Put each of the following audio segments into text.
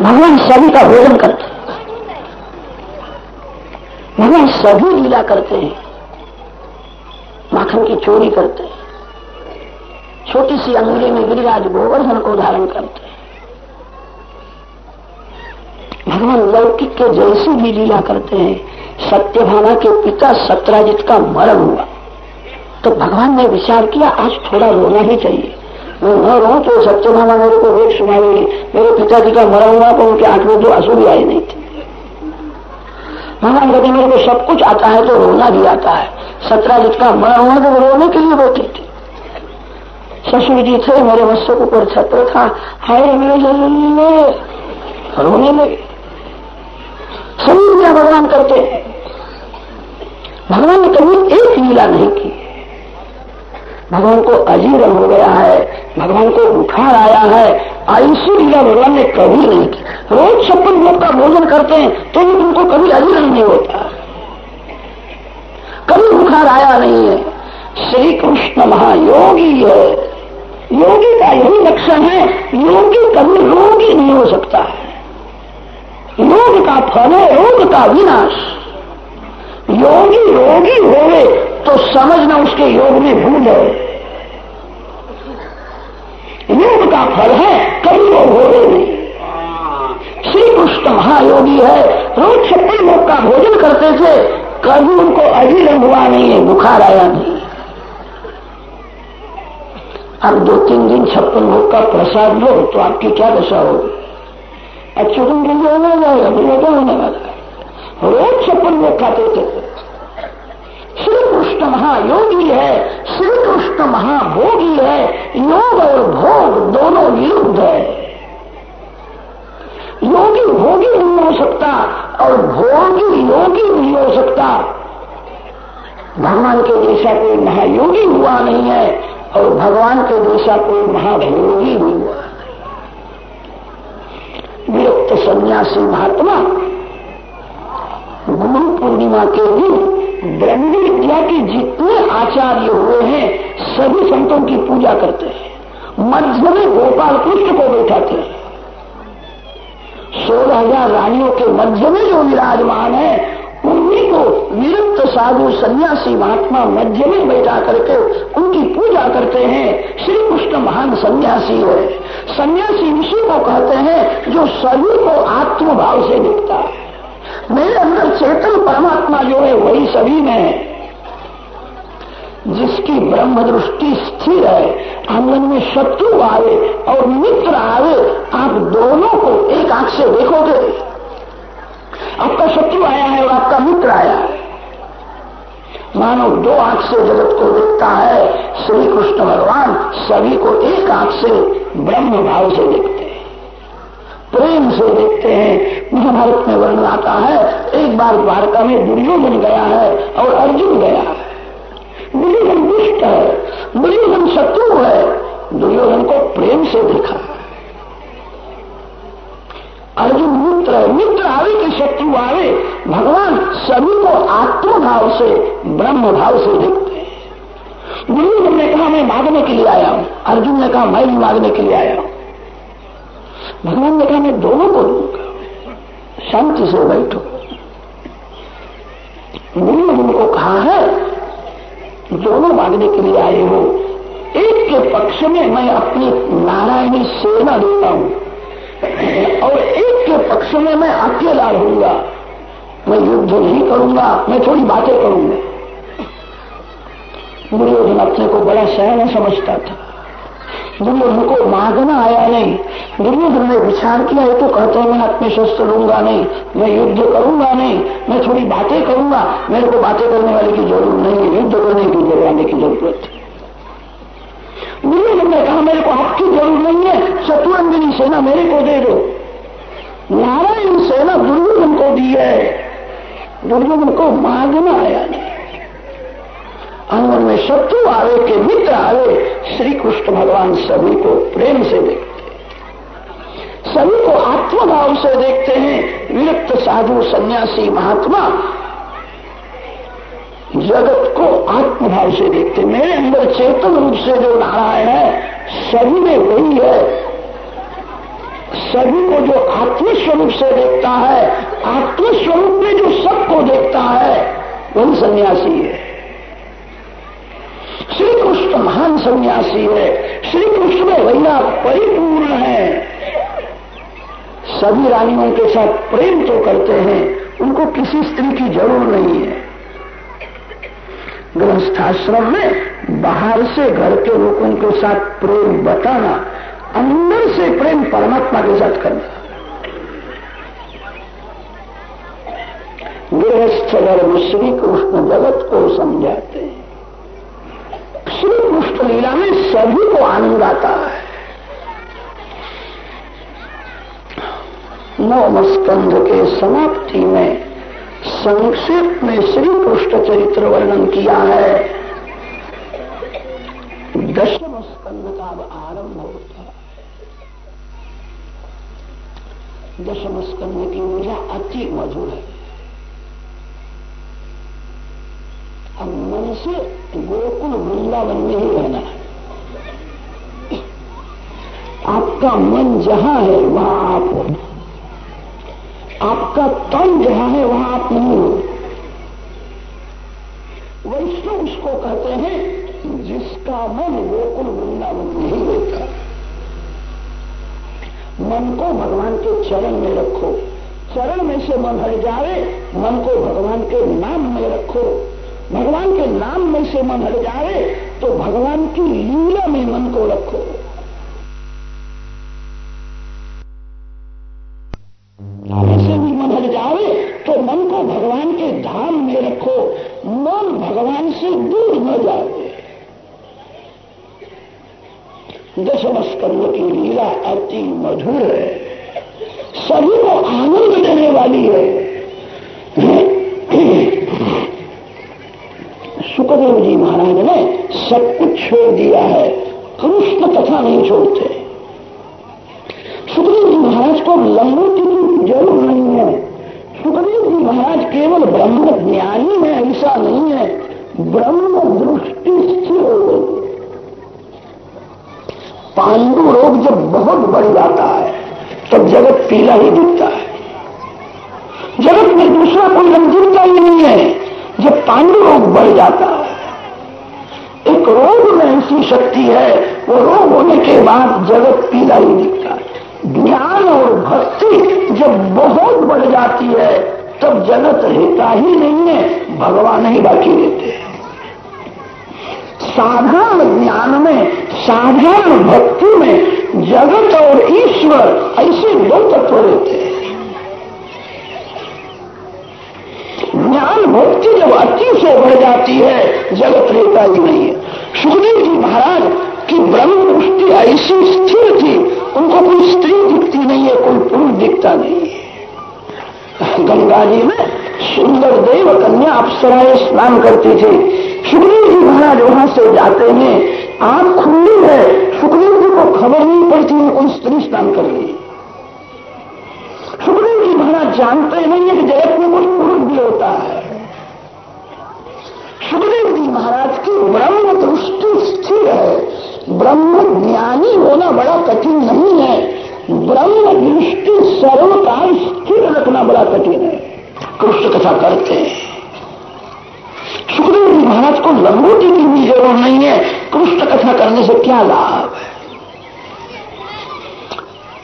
भगवान सभी का भोजन करते हैं। भगवान सभी लीला करते हैं। माखन की चोरी करते हैं। छोटी सी अंगुली में गिरिराज गोवर्धन को धारण करते हैं। भगवान लौकिक के जैसी भी लीला करते हैं, सत्यभामा के पिता सत्राजित का मरण हुआ। तो भगवान ने विचार किया, आज थोड़ा रोना ही चाहिए। मैं न रो तो सत्यभामा मेरे को वेग सुनावेगी मेरे पिताजी का मरा हुआ तो उनके आँख में जो आँसू भी आए नहीं थे। भगवान कहते मेरे को सब कुछ आता है तो रोना भी आता है। सत्राजित का मरा हुआ तो रोने के लिए रोते थे। ससुर जी थे, मेरे मस्तक ऊपर छत्र था। हाय मेरे रोने लगे। सभी लीला भगवान करते भगवान ने कभी एक लीला नहीं की। भगवान को अजीरण हो गया है। भगवान को बुखार आया है। ऐसी लीला भगवान ने कभी नहीं की। रोज छप्पन लोग का भोजन करते हैं तो भी उनको कभी अजीरण नहीं होता। कभी बुखार आया नहीं है। श्री कृष्ण महायोगी है। योगी का यही लक्षण है, योगी कभी रोगी नहीं हो सकता। है योग का फल है, रोग का विनाश। योगी रोगी होवे तो समझना उसके योग में भूल है योग का फल है कभी हो रहे नहीं श्री कृष्ण महायोगी है रोज छप्पन लोग का भोजन करते थे, कभी उनको अजीर्ण हुआ नहीं है बुखार आया नहीं अब दो तीन दिन छप्पन भोग का प्रसाद लो तो आपकी क्या दशा होगी? के लिए होना जाएगा मुझे होने वाला है। रोज छप्पन भोग खाते थे। श्री कृष्ण महायोगी है श्री कृष्ण महाभोगी है, योग और भोग दोनों विरुद्ध है। योगी भोगी नहीं हो सकता और भोगी योगी नहीं हो सकता। भगवान के जैसा कोई महायोगी हुआ नहीं है और भगवान के जैसा कोई महाभोगी नहीं हुआ। विरक्त सन्यासी महात्मा गुरु पूर्णिमा के दिन ब्रह्म विद्या के जितने आचार्य हुए हैं, सभी संतों की पूजा करते हैं। मध्य में गोपाल कृष्ण को बैठाते हैं। सोलह हज़ार रानियों के मध्य में जो विराजमान है, उन्हीं को विरक्त साधु सन्यासी महात्मा मध्य में बैठा करके उनकी पूजा करते हैं। श्री कृष्ण महान सन्यासी है। सन्यासी उसी को कहते हैं जो सभी को आत्मभाव से दिखता है। मेरे अंदर चेतन परमात्मा जो है, वही सभी में है। जिसकी ब्रह्म दृष्टि स्थिर है, आँगन में शत्रु आवे और मित्र आवे आप दोनों को एक आँख से देखोगे। आपका शत्रु आया है और आपका मित्र आया है। मानो दो आँख से जगत को देखता है श्री कृष्ण भगवान सभी को एक आँख से ब्रह्म भाव से देखते हैं। प्रेम से देखते हैं। महाभारत में वर्णन आता है, एक बार द्वारका में दुर्योधन गया है और अर्जुन गया है। दुर्योधन दुष्ट है, दुर्योधन शत्रु है, दुर्योधन को प्रेम से देखा अर्जुन मित्र है, मित्र आवे कि शत्रु आवे, भगवान सभी को आत्मभाव से ब्रह्म भाव से देखते हैं। दुर्योधन ने कहा, मैं मांगने के लिए आया हूँ। अर्जुन ने कहा, मैं भी मांगने के लिए आया हूँ। भगवान ने कहा, मैं दोनों को दूँगा शांति से बैठो। दुर्योधन उनको कहा है, दोनों मांगने के लिए आए हो। एक के पक्ष में मैं अपनी नारायणी सेना देता हूँ और एक के पक्ष में मैं अकेला रहूँगा। मैं युद्ध नहीं करूँगा, मैं थोड़ी बातें करूँगा। दुर्योधन अपने को बड़ा सहना समझता था। दुर्योधन को मांगना आया नहीं। दुर्योधन ने विचार किया, ये तो कहते हैं, मैं अपने शस्त्र लूँगा नहीं, मैं युद्ध करूँगा नहीं, मैं थोड़ी बातें करूँगा, मेरे को बातें करने वाले की ज़रूरत नहीं है, युद्ध करने की ज़रूरत की ज़रूरत है। दुर्योधन ने कहा, मेरे को आपकी ज़रूरत नहीं है शत्रुरंजनी सेना मेरे को दे दो। नारायण सेना दुर्योधन को दी है। दुर्योधन को मांगना आया नहीं। आँगन में शत्रु आवे के मित्र आवे श्री कृष्ण भगवान सभी को प्रेम से देखते सभी को आत्मभाव से देखते हैं। विरक्त साधु सन्यासी महात्मा जगत को आत्मभाव से देखते मेरे अंदर चेतन रूप से जो नारायण है, सभी में वही है। सभी को जो आत्मस्वरूप से देखता है, आत्मस्वरूप में जो सबको देखता है, वही सन्यासी है श्री कृष्ण महान सन्यासी है। श्री कृष्ण वैया परिपूर्ण है। सभी रानियों के साथ प्रेम तो करते हैं, उनको किसी स्त्री की ज़रूर नहीं है। गृहस्थाश्रम में बाहर से घर के लोगों के साथ प्रेम बताना, अंदर से प्रेम परमात्मा के साथ करना। गृहस्थ धर्म श्री कृष्ण जगत को समझाते हैं। श्री कृष्ण लीला में सभी को आनंद आता है। नौ स्कंध के समाप्ति में संक्षेप में श्री कृष्ण चरित्र वर्णन किया है। दशम स्कंध का अब आरंभ होता है। दशम स्कंद की ऊर्जा अति मधुर है। अब मन से गोकुल वृंदावन में ही रहना है। आपका मन जहाँ है, वहाँ आप हो। आपका तन जहाँ है, वहाँ आप नहीं हो। वैष्णव उसको कहते हैं, जिसका मन गोकुल वृंदावन में ही होता मन को भगवान के चरण में रखो। चरण में से मन हट जाए, मन को भगवान के नाम में रखो। भगवान के नाम में से मन हट जाए तो भगवान की लीला में मन को रखो। से भी मन हट जाए तो मन को भगवान के धाम में रखो। मन भगवान से दूर न जाए। दशम स्कंद की लीला अति मधुर है। सभी को आनंद देने वाली है। सुखदेव जी महाराज ने सब कुछ छोड़ दिया है। कृष्ण कथा नहीं छोड़ते। सुखदेव जी महाराज को लंगोटी की ज़रूर नहीं है। सुखदेव जी महाराज केवल ब्रह्म ज्ञानी है, ऐसा नहीं है। ब्रह्म दृष्टि स्थिर हो गई। पांडु रोग जब बहुत बढ़ जाता है, तब जगत पीला ही दिखता है। जगत में दूसरा कोई रंग दिखता ही नहीं है। पांडु रोग बढ़ जाता है। एक रोग में ऐसी शक्ति है, वो रोग होने के बाद जगत पीला ही दिखता है। ज्ञान और भक्ति जब बहुत बढ़ जाती है, तब जगत रहता ही नहीं है, भगवान ही बाकी रहते हैं। साधारण ज्ञान में, साधारण भक्ति में जगत और ईश्वर ऐसे दो तत्व रहते हैं। ज्ञान भक्ति जब अति से बढ़ जाती है, जगत रहता ही नहीं है। सुखदेव जी महाराज की ब्रह्म दृष्टि ऐसी स्थिर थी, उनको कोई स्त्री दिखती नहीं है, कोई पुरुष दिखता नहीं है। गंगा जी में सुंदर देव कन्या अप्सराएँ स्नान करती थी। सुखदेव जी महाराज वहाँ से जाते हैं, आँख खुली है, सुखदेव जी को खबर नहीं पड़ती कोई स्त्री स्नान कर रही सुखदेव जी महाराज जानते नहीं है कि जगत में पुरुष भी होता है सुखदेव जी महाराज की ब्रह्म दृष्टि स्थिर है। ब्रह्म ज्ञानी होना बड़ा कठिन नहीं है। ब्रह्म दृष्टि सर्वकाल स्थिर रखना बड़ा कठिन है। कृष्ण कथा करते हैं। सुखदेव जी महाराज को लंगोटी की भी ज़रूरत नहीं है। कृष्ण कथा करने से क्या लाभ है?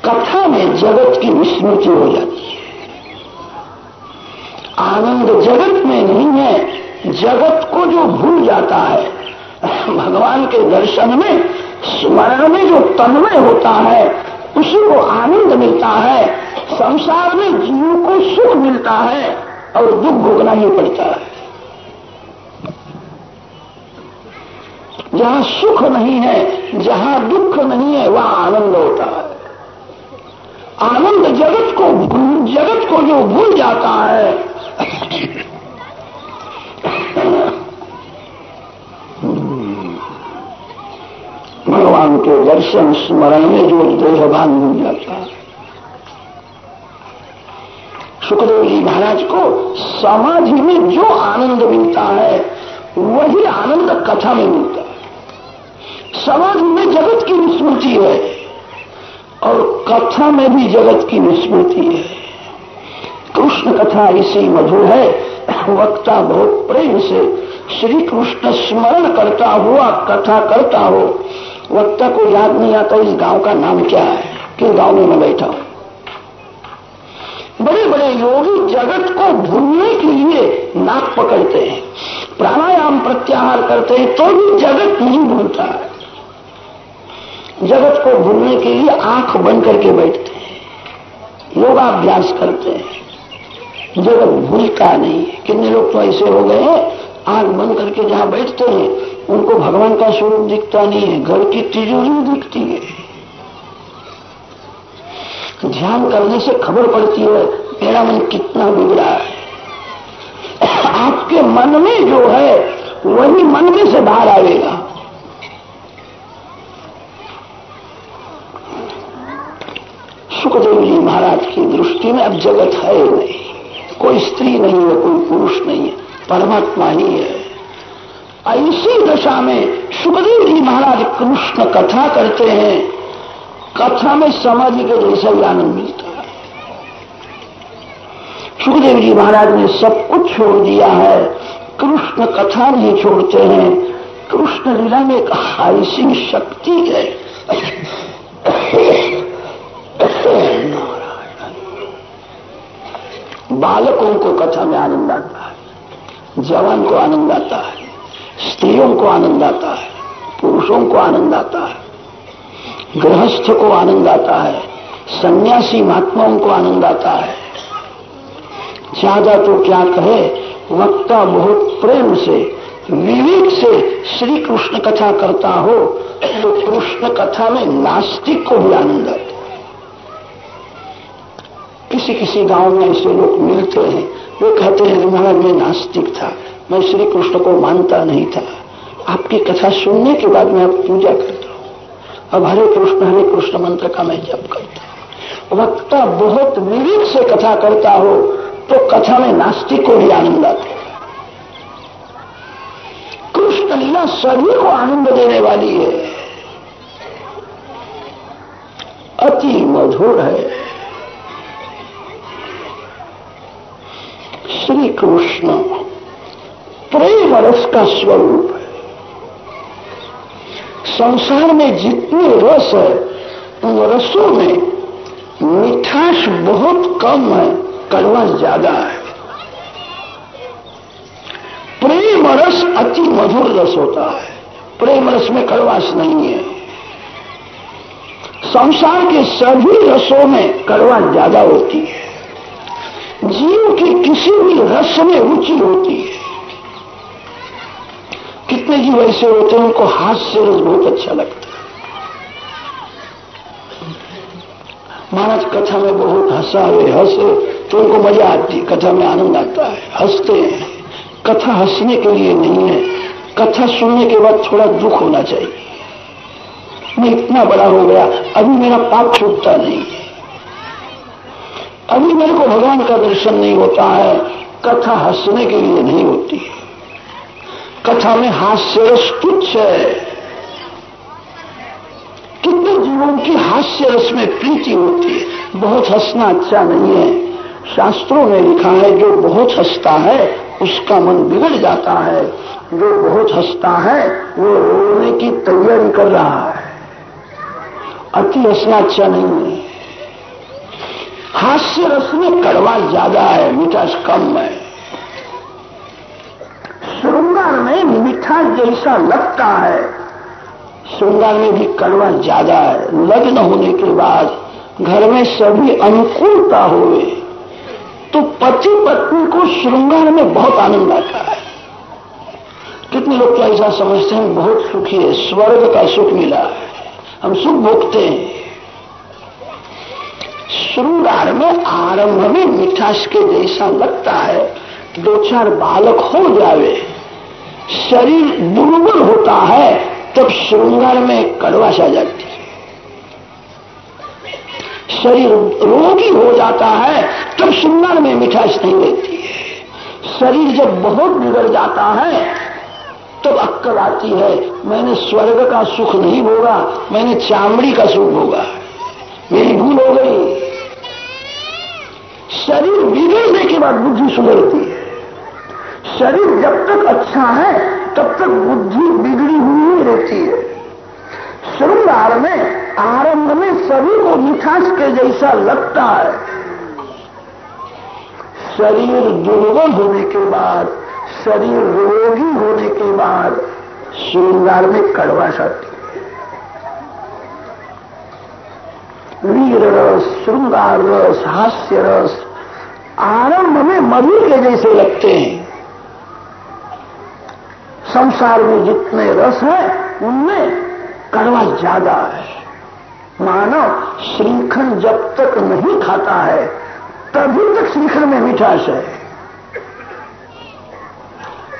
कथा में जगत की विस्मृति हो जाती है। आनंद जगत में नहीं है। जगत को जो भूल जाता है, भगवान के दर्शन में, स्मरण में जो तन्मय होता है, उसी को आनंद मिलता है, संसार में जीव को सुख मिलता है और दुख भोगना ही पड़ता है। जहाँ सुख नहीं है, जहाँ दुख नहीं है, वहाँ आनंद होता है। आनंद जगत को जगत को जो भूल जाता है भगवान के दर्शन स्मरण में जो देहभान मिल जाता है सुखदेव जी महाराज को समाधि में जो आनंद मिलता है, वही आनंद कथा में मिलता है। समाधि में जगत की विस्मृति है और कथा में भी जगत की विस्मृति है। कृष्ण कथा इसी मधुर है। वक्ता बहुत प्रेम से श्री कृष्ण स्मरण करता हुआ कथा करता हो। वक्ता को याद नहीं आता इस गाँव का नाम क्या है। किस गाँव में मैं बैठा हूँ? बड़े बड़े योगी जगत को भूलने के लिए नाक पकड़ते हैं, प्राणायाम प्रत्याहार करते हैं तो भी जगत नहीं भूलता। जगत को भूलने के लिए आँख बंद करके बैठते हैं, योगाभ्यास करते हैं। जगत भूलता नहीं कितने लोग तो ऐसे हो गए आँख बंद करके जहाँ बैठते हैं उनको भगवान का स्वरूप दिखता नहीं है, घर की तिजोरी दिखती है। ध्यान करने से खबर पड़ती है, मेरा मन कितना बिगड़ा है। आपके मन में जो है, वही मन में से बाहर आएगा। सुखदेव जी महाराज की दृष्टि में अब जगत है नहीं। कोई स्त्री नहीं है, कोई पुरुष नहीं है, परमात्मा ही है। ऐसी दशा में सुखदेव जी महाराज कृष्ण कथा करते हैं। कथा में समाधि के जैसा ही आनंद मिलता है। सुखदेव जी महाराज ने सब कुछ छोड़ दिया है। कृष्ण कथा नहीं छोड़ते हैं। कृष्ण लीला में एक हाइसिंग शक्ति है। बालकों को कथा में आनंद आता है। जवान को आनंद आता है। स्त्रियों को आनंद आता है, पुरुषों को आनंद आता है, गृहस्थ को आनंद आता है, सन्यासी महात्माओं को आनंद आता है। ज़्यादा तो क्या कहे, वक्ता बहुत प्रेम से, विवेक से श्री कृष्ण कथा करता हो तो कृष्ण कथा में नास्तिक को भी आनंद आता किसी किसी गाँव में ऐसे लोग मिलते हैं, वे कहते हैं महाराज मैं नास्तिक था मैं श्री कृष्ण को मानता नहीं था। आपकी कथा सुनने के बाद मैं अब पूजा करता हूँ। अब हरे कृष्ण हरे कृष्ण मंत्र का मैं जप करता हूँ। वक्ता बहुत विवेक से कथा करता हो तो कथा में नास्तिक को भी आनंद आता है। कृष्ण लीला सभी को आनंद देने वाली है। अति मधुर है। श्री कृष्ण प्रेम रस का स्वरूप है। संसार में जितने रस है, उन रसों में मिठास बहुत कम है, कड़वा ज़्यादा है। प्रेम रस अति मधुर रस होता है। प्रेम रस में कड़वास नहीं है। संसार के सभी रसों में कड़वा ज़्यादा होती है। जीव की किसी भी रस में रुचि होती है। कितने जीव ऐसे होते हैं उनको हास्य रस बहुत अच्छा लगता है। महाराज, कथा में बहुत हंसा हुए हंसे। तो उनको मज़ा आती है, कथा में आनंद आता है। हँसते हैं। कथा हंसने के लिए नहीं है। कथा सुनने के बाद थोड़ा दुख होना चाहिए। मैं इतना बड़ा हो गया, अभी मेरा पाप छूटता नहीं है। अभी मेरे को भगवान का दर्शन नहीं होता है। कथा हंसने के लिए नहीं होती है। कथा में हास्य रस तुच्छ है। कितने जीवों की हास्य रस में प्रीति होती है। बहुत हंसना अच्छा नहीं है। शास्त्रों में लिखा है, जो बहुत हंसता है, उसका मन बिगड़ जाता है। जो बहुत हंसता है, वो रोने की तैयारी कर रहा है। अति हंसना अच्छा नहीं है। हास्य रस में कड़वा ज़्यादा है, मिठास कम है। श्रृंगार में मीठा जैसा लगता है। श्रृंगार में भी कड़वा ज़्यादा है। लग्न होने के बाद घर में सभी अनुकूलता हुए तो पति पत्नी को श्रृंगार में बहुत आनंद आता है। कितने लोग तो ऐसा समझते हैं? बहुत सुखी है। स्वर्ग का सुख मिला है। हम सुख भोगते हैं। श्रृंगार में आरंभ में मिठास के जैसा लगता है। दो चार बालक हो जावे। शरीर दुर्बल होता है, तब श्रृंगार में कड़वाश आ जाती है। शरीर रोगी हो जाता है, तब श्रृंगार में मिठास नहीं रहती है। शरीर जब बहुत बिगड़ जाता है, तब अक्कल आती है, मैंने स्वर्ग का सुख नहीं भोगा, मैंने चामड़ी का सुख भोगा। मेरी भूल हो गई। शरीर बिगड़ने के बाद बुद्धि सुधरती है। शरीर जब तक अच्छा है, तब तक बुद्धि बिगड़ी हुई ही रहती है। श्रृंगार में, आरंभ में सभी को मिठास के जैसा लगता है। शरीर दुर्बल होने के बाद, शरीर रोगी होने के बाद, श्रृंगार में कड़वा आती वीर रस, श्रृंगार रस, हास्य रस, आरंभ में मधुर के जैसे लगते हैं। संसार में जितने रस है, उनमें कड़वा ज़्यादा है मानव श्रीखंड जब तक नहीं खाता है, तभी तक श्रीखंड में मिठास है।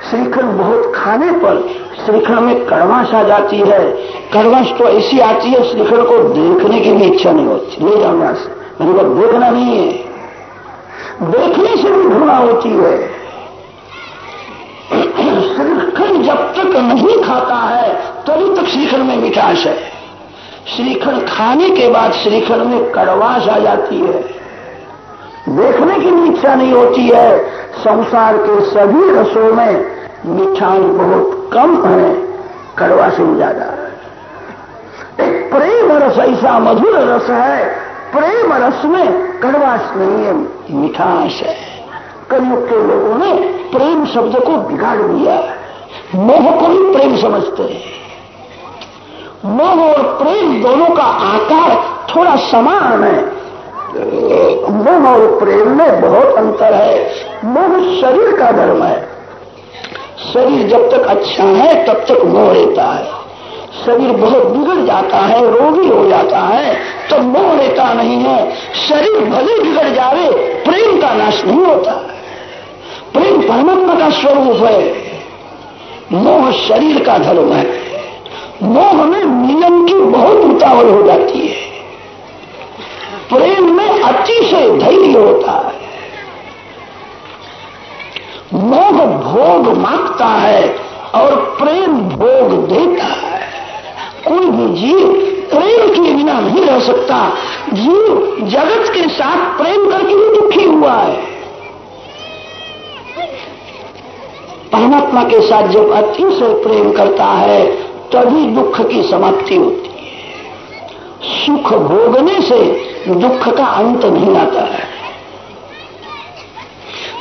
श्रीखंड बहुत खाने पर श्रीखंड में कड़वाश आ जाती है। कड़वाश तो ऐसी आती है, श्रीखंड को देखने की भी इच्छा नहीं होती। ले से। मेरे को देखना नहीं है। देखने से भी घृणा होती है। श्रीखंड जब तक नहीं खाता है, तभी तक श्रीखंड में मिठास है। श्रीखंड खाने के बाद श्रीखंड में कड़वाश आ जाती है। देखने की भी इच्छा नहीं होती है। संसार के सभी रसों में मिठास बहुत कम है कड़वा से ज़्यादा एक प्रेम रस, ऐसा मधुर रस है, प्रेम रस में कड़वास नहीं है, मिठास है। कलयुग के लोगों ने प्रेम शब्द को बिगाड़ दिया। मोह को ही प्रेम समझते हैं। मोह और प्रेम दोनों का आकार थोड़ा समान है। मोह और प्रेम में बहुत अंतर है। मोह शरीर का धर्म है। शरीर जब तक अच्छा है, तब तक मोह रहता है। शरीर बहुत बिगड़ जाता है, रोगी हो जाता है तो मोह रहता नहीं है। शरीर भले बिगड़ जावे, प्रेम का नाश नहीं होता। प्रेम परमात्मा का स्वरूप है। मोह शरीर का धर्म है। मोह में नियम की बहुत उतावल हो जाती है। प्रेम में अतिशय धैर्य होता है। मोह भोग माँगता है और प्रेम भोग देता है। कोई भी जीव प्रेम के बिना नहीं रह सकता। जीव जगत के साथ प्रेम करके ही दुखी हुआ है। परमात्मा के साथ जब अतिशय प्रेम करता है, तभी दुख की समाप्ति होती है। सुख भोगने से दुख का अंत नहीं आता है।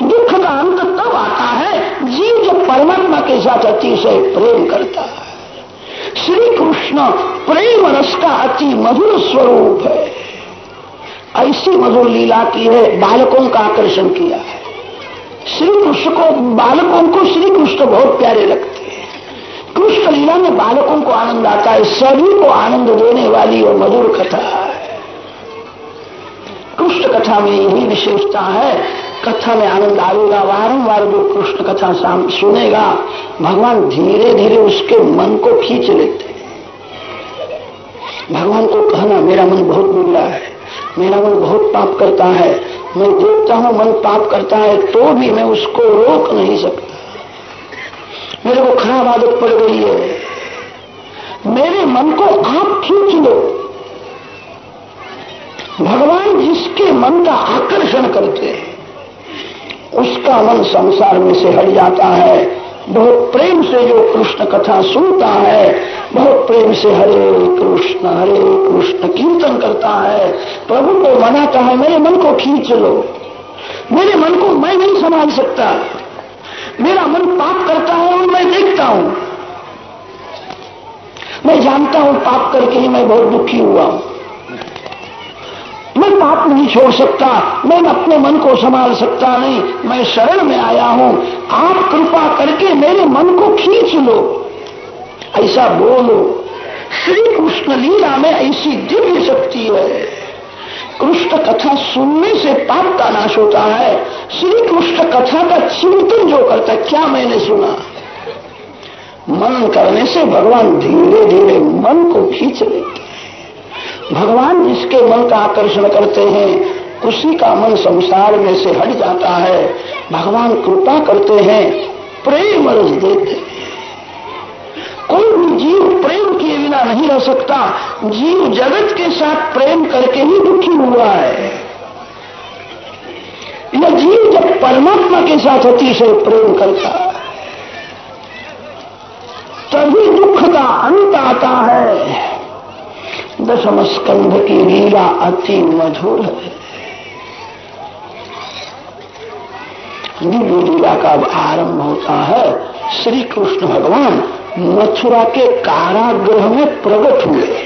दुख का अंत तब आता है जीव जब परमात्मा के साथ अतिशय प्रेम करता है। श्री कृष्ण प्रेम रस का अति मधुर स्वरूप है। ऐसी मधुर लीला की है, बालकों का आकर्षण किया है। श्री कृष्ण को, बालकों को श्री कृष्ण बहुत प्यारे लगते हैं। कृष्ण लीला में बालकों को आनंद आता है, सभी को आनंद देने वाली और मधुर कथा है। कृष्ण कथा में यही विशेषता है, कथा में आनंद आएगा, वारंवार जो कृष्ण कथा सुनेगा, भगवान धीरे धीरे उसके मन को खींच लेते भगवान को कहना, मेरा मन बहुत बिगड़ा है, मेरा मन बहुत पाप करता है मैं देखता हूँ, मन पाप करता है तो भी मैं उसको रोक नहीं सकता। मेरे को खराब आदत पड़ गई है। मेरे मन को आप खींच लो। भगवान जिसके मन का आकर्षण करते हैं, उसका मन संसार में से हट जाता है। बहुत प्रेम से जो कृष्ण कथा सुनता है, बहुत प्रेम से हरे कृष्ण हरे कृष्ण कीर्तन करता है। प्रभु को मनाता है मेरे मन को खींच लो। मेरे मन को मैं नहीं संभाल सकता। मेरा मन पाप करता है और मैं देखता हूँ। मैं जानता हूँ पाप करके ही मैं बहुत दुखी हुआ हूँ। मैं पाप नहीं छोड़ सकता, मैं अपने मन को संभाल सकता नहीं, मैं शरण में आया हूँ। आप कृपा करके मेरे मन को खींच लो। ऐसा बोलो श्री कृष्ण लीला में ऐसी दिव्य शक्ति है। कृष्ण कथा सुनने से पाप का नाश होता है। श्री कृष्ण कथा का चिंतन जो करता है, क्या मैंने सुना? मन करने से भगवान धीरे धीरे मन को खींच लेते भगवान जिसके मन का आकर्षण करते हैं, उसी का मन संसार में से हट जाता है। भगवान कृपा करते हैं, प्रेम रस देते हैं। कोई भी जीव प्रेम किए बिना नहीं रह सकता। जीव जगत के साथ प्रेम करके ही दुखी हुआ है। यह जीव जब परमात्मा के साथ अतिशय प्रेम करता है, तभी दुख का अंत आता है। दशम स्कंध की लीला अति मधुर है। दिव्य लीला का अब आरंभ होता है। श्री कृष्ण भगवान मथुरा के कारागृह में प्रकट हुए।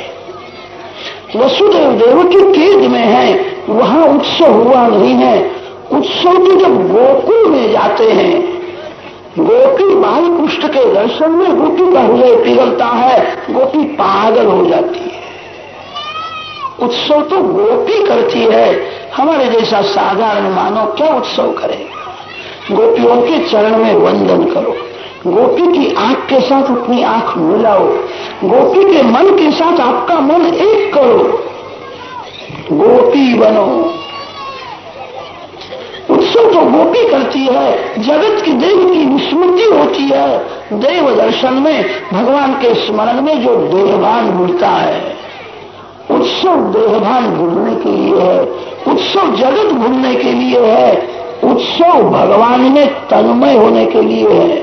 वसुदेव देवकी केद में है, वहाँ उत्सव हुआ नहीं है। उत्सव तो जब गोकुल में जाते हैं। गोपी बाल कृष्ण के दर्शन में गोपी का हृदय पिघलता है, गोपी पागल हो जाती है। उत्सव तो गोपी करती है। हमारे जैसा साधारण मानव क्या उत्सव करेगा गोपियों के चरण में वंदन करो। गोपी की आँख के साथ अपनी आँख मिलाओ। गोपी के मन के साथ आपका मन एक करो। गोपी बनो। उत्सव तो गोपी करती है। जगत की देव की विस्मृति होती है। देव दर्शन में, भगवान के स्मरण में जो देहभान भूलता है। उत्सव देहभान भूलने के लिए है उत्सव जगत भूलने के लिए है उत्सव भगवान में तन्मय होने के लिए है।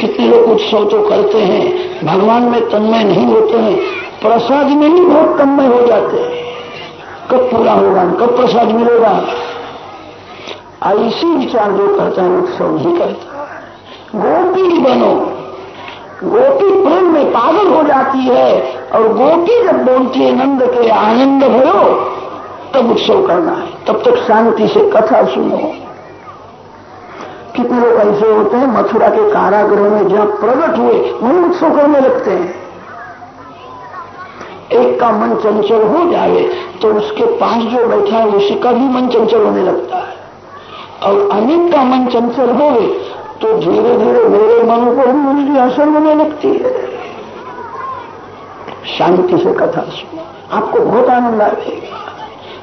कितने लोग उत्सव तो करते हैं, भगवान में तन्मय नहीं होते हैं, प्रसाद में ही बहुत तन्मय हो जाते हैं। कब पूरा होगा, कब प्रसाद मिलेगा? ऐसी विचार जो करता है उत्सव नहीं करता गोपी बनो। गोपी प्रेम में पागल हो जाती है और गोपी जब बोलती है, नंद के आनंद भयो, तब उत्सव करना है। तब तक शांति से कथा सुनो। कितने लोग ऐसे होते हैं, मथुरा के कारागृह में जहाँ प्रकट हुए, वही उत्सव करने लगते हैं। एक का मन चंचल हो जाए तो उसके पास जो बैठा है, उसी का भी मन चंचल होने लगता है। और अनेक का मन चंचल हो तो धीरे धीरे मेरे मन को भी उनकी असर होने लगती है। शांति से कथा सुनो। आपको बहुत आनंद आएगा।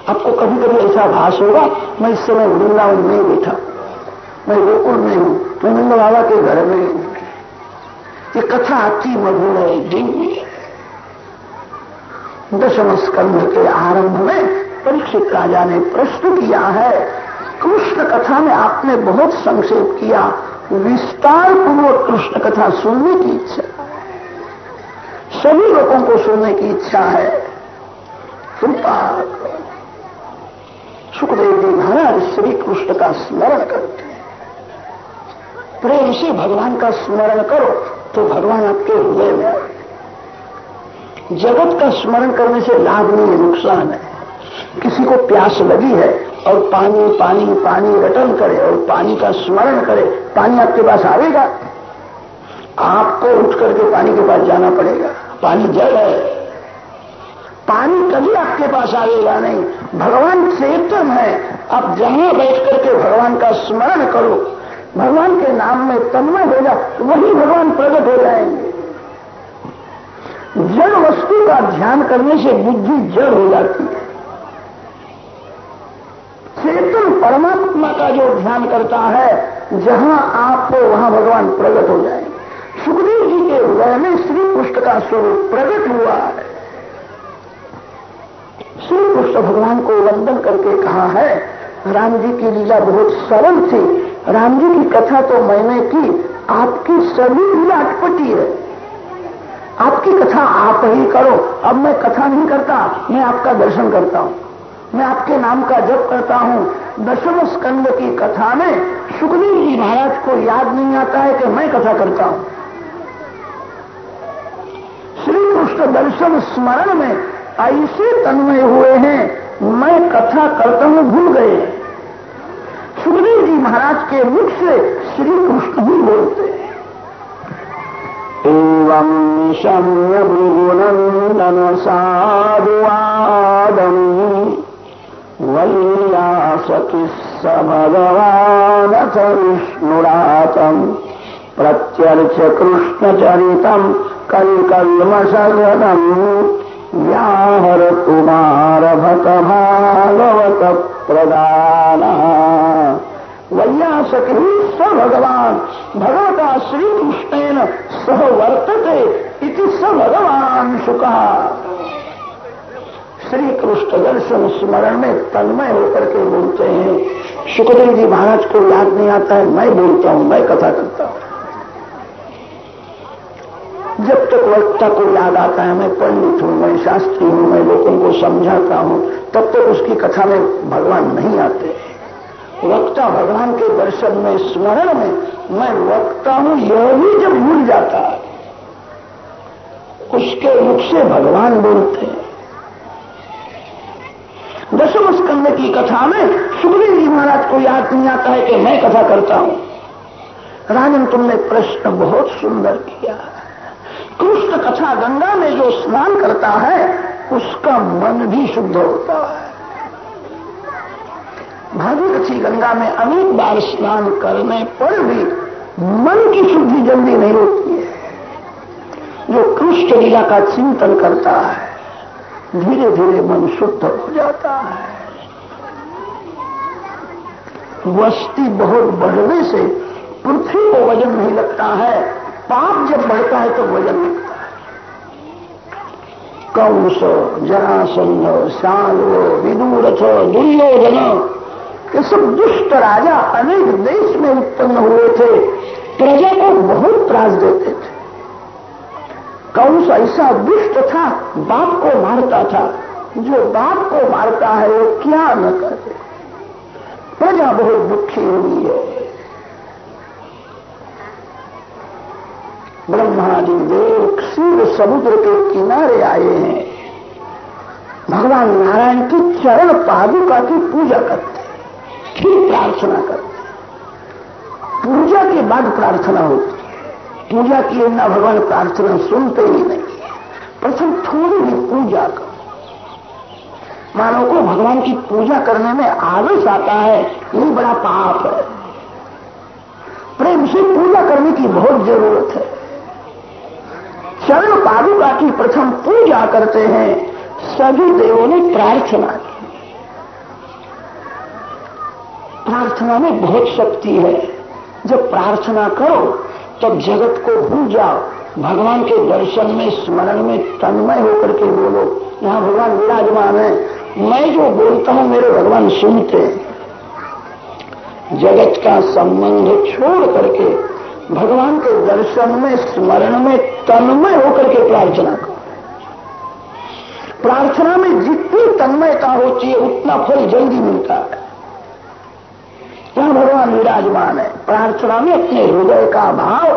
आपको कभी कभी ऐसा भाष होगा, मैं इस समय वृंदावन में बैठा मैं गोकुल में हूँ, मैं बाबा के घर में हूँ। ये कथा अति मधुर है, दिव्य दशम स्कंध के आरंभ में परीक्षित राजा ने प्रश्न किया है, कृष्ण कथा में आपने बहुत संक्षेप किया। विस्तार पूर्वक कृष्ण कथा सुनने की इच्छा सभी लोगों को सुनने की इच्छा है। कृपा। सुखदेव जी महाराज श्री कृष्ण का स्मरण करते प्रेम से भगवान का स्मरण करो तो भगवान आपके हृदय में जगत का स्मरण करने से लाभ नहीं है, नुकसान है। किसी को प्यास लगी है और पानी पानी पानी रटन करे और पानी का स्मरण करे। पानी आपके पास आएगा। आपको उठ करके पानी के पास जाना पड़ेगा। पानी जल है। पानी कभी आपके पास आएगा नहीं। भगवान चेतन है। आप जहाँ बैठ करके भगवान का स्मरण करो। भगवान के नाम में तन्मय हो जा वही भगवान प्रकट हो जाएँगे। जड़ वस्तु का ध्यान करने से बुद्धि जड़ हो जाती है। चेतन परमात्मा का जो ध्यान करता है, जहाँ आप हो वहाँ भगवान प्रकट हो जाए। सुखदेव जी के हृदय में श्री कृष्ण का स्वरूप प्रकट हुआ है। श्री कृष्ण भगवान को वंदन करके कहा है, राम जी की लीला बहुत सरल थी। राम जी की कथा तो मैंने की, आपकी सभी लीला अटपटी है। आपकी कथा आप ही करो, अब मैं कथा नहीं करता, मैं आपका दर्शन करता हूँ। मैं आपके नाम का जप करता हूँ। दशम स्कंद की कथा में सुखदेव जी महाराज को याद नहीं आता है कि मैं कथा करता हूँ। श्री कृष्ण दर्शन स्मरण में ऐसे तन्मय हुए हैं, मैं कथा करता हूँ, भूल गए। सुखदेव जी महाराज के मुख से श्री कृष्ण ही बोलते एवं शम्य भृगुनंदन साधुवादम भगवान विष्णुरातम प्रत्यर्च कृष्णचरितम कलिकल्मसगनम व्याहर कुमार भागवत प्रदान वैयासक स भगवान भगवता श्री कृष्ण सह वर्तते इति स भगवान शुका। श्री कृष्ण दर्शन स्मरण में तन्मय होकर के बोलते हैं। सुखदेव जी महाराज को याद नहीं आता है, मैं बोलता हूँ, मैं कथा करता हूँ। जब तक वक्ता को याद आता है, मैं पंडित हूँ, मैं शास्त्री हूँ, मैं लोगों को समझाता हूँ, तब तक उसकी कथा में भगवान नहीं आते। वक्ता भगवान के दर्शन में, स्मरण में, मैं वक्ता हूँ, यह भी जब भूल जाता है, उसके मुख से भगवान बोलते हैं। दशम स्कंद की कथा में सुखदेव जी महाराज को याद नहीं आता है कि मैं कथा करता हूँ। राजन, तुमने प्रश्न बहुत सुंदर किया। कृष्ण कथा गंगा में जो स्नान करता है, उसका मन भी शुद्ध होता है। भागीरथी गंगा में अनेक बार स्नान करने पर भी मन की शुद्धि जल्दी नहीं होती है। जो कृष्ण लीला का चिंतन करता है धीरे धीरे मन शुद्ध हो जाता है। वस्ती बहुत बढ़ने से पृथ्वी को वज़न नहीं लगता है। पाप जब बढ़ता है तो वज़न लगता है। कंस, जरासंध शालो विदूरथ दुर्योधन, ये सब दुष्ट राजा अनेक देश में उत्पन्न हुए थे। प्रजा को बहुत त्रास देते थे। कंस ऐसा दुष्ट था, बाप को मारता था। जो बाप को मारता है, वो क्या न करे। प्रजा बहुत दुखी हुई है। ब्रह्मादि देव क्षीर समुद्र के किनारे आए हैं। भगवान नारायण की चरण पादुका की पूजा करते ठीक प्रार्थना करते। पूजा के बाद प्रार्थना होती। पूजा किए ना भगवान प्रार्थना सुनते ही नहीं प्रथम थोड़ी भी पूजा करो। मानव को भगवान की पूजा करने में आलस आता है, ये बड़ा पाप है। प्रेम से पूजा करने की बहुत ज़रूरत है। चरण पादुका की प्रथम पूजा करते हैं, सभी देवों ने प्रार्थना की। प्रार्थना में बहुत शक्ति है। जब प्रार्थना करो तब जगत को भूल जाओ भगवान के दर्शन में, स्मरण में तन्मय होकर के बोलो, यहाँ भगवान विराजमान है। मैं जो बोलता हूँ, मेरे भगवान सुनते हैं। जगत का संबंध छोड़ करके, भगवान के दर्शन में, स्मरण में तन्मय होकर के प्रार्थना करो। प्रार्थना में जितनी तन्मयता होती है, उतना फल जल्दी मिलता है। यहाँ भगवान विराजमान है। प्रार्थना में अपने हृदय का भाव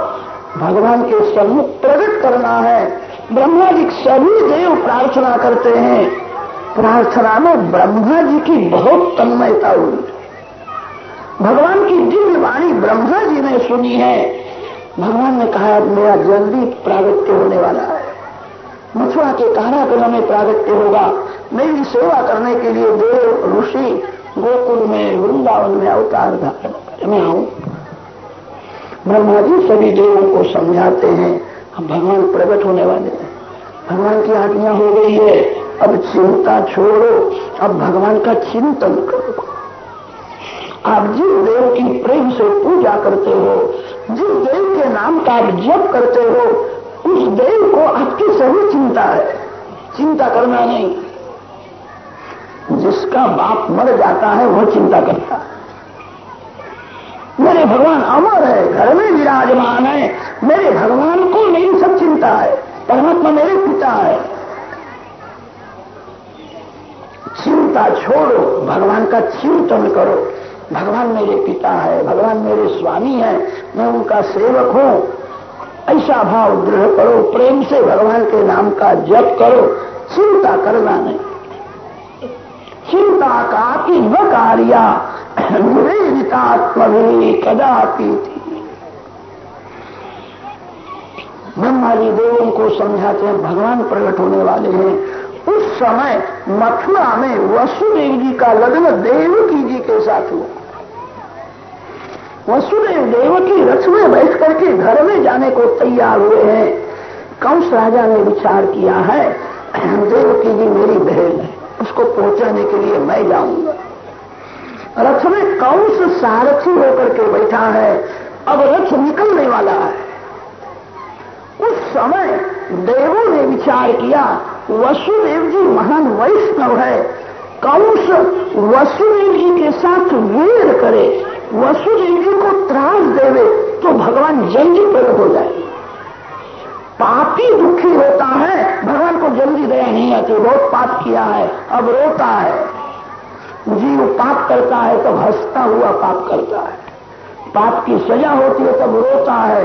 भगवान के सम्मुख प्रकट करना है। ब्रह्मा जी सभी देव प्रार्थना करते हैं। प्रार्थना में ब्रह्मा जी की बहुत तन्मयता हुई। भगवान की दिव्य वाणी ब्रह्मा जी ने सुनी है। भगवान ने कहा मेरा जल्दी प्रागत्य होने वाला है। मथुरा के कारागृह में प्रागत्य होगा। मेरी सेवा करने के लिए देव, ऋषि गोकुल में, वृंदावन में अवतार धारण मैं आऊँ ब्रह्मा जी सभी देवों को समझाते हैं। हम भगवान प्रकट होने वाले हैं। भगवान की आज्ञा हो गई है। अब चिंता छोड़ो। अब भगवान का चिंतन करो। आप जिस देव की प्रेम से पूजा करते हो जिस देव के नाम का आप जप करते हो, उस देव को आपकी सभी चिंता है। चिंता करना नहीं। जिसका बाप मर जाता है वह चिंता करता है। मेरे भगवान अमर है, घर में विराजमान है। मेरे भगवान को मेरी सब चिंता है, परमात्मा मेरे पिता है। चिंता छोड़ो, भगवान का चिंतन करो। भगवान मेरे पिता है, भगवान मेरे स्वामी है, मैं उनका सेवक हूँ। ऐसा भाव दृढ़ करो, प्रेम से भगवान के नाम का जप करो। चिंता करना नहीं। चिंता का कि न कार्या निवेदितात्मी कदापि थी। ब्रह्मा जी देवों को समझाते हैं, भगवान प्रकट होने वाले हैं। उस समय मथुरा में वसुदेव जी का लग्न देवकी जी के साथ हुआ। वसुदेव देवकी रथ में बैठ करके घर में जाने को तैयार हुए हैं। कंस राजा ने विचार किया है, देवकी जी मेरी बहन है। उसको पहुँचाने के लिए मैं जाऊँगा। रथ समय कंस सारथी होकर के बैठा है, अब रथ निकलने वाला है। उस समय देवों ने विचार किया, वसुदेव जी महान वैष्णव है कौश वसुदेव जी के साथ वेर करे, वसुदेव जी को त्रास देवे तो भगवान जल्दी प्रकट हो जाए पापी दुखी होता है। भगवान को जल्दी दया नहीं आती बहुत पाप किया है। अब रोता है। जीव पाप करता है तब हंसता हुआ पाप करता है। पाप की सजा होती है तब रोता है।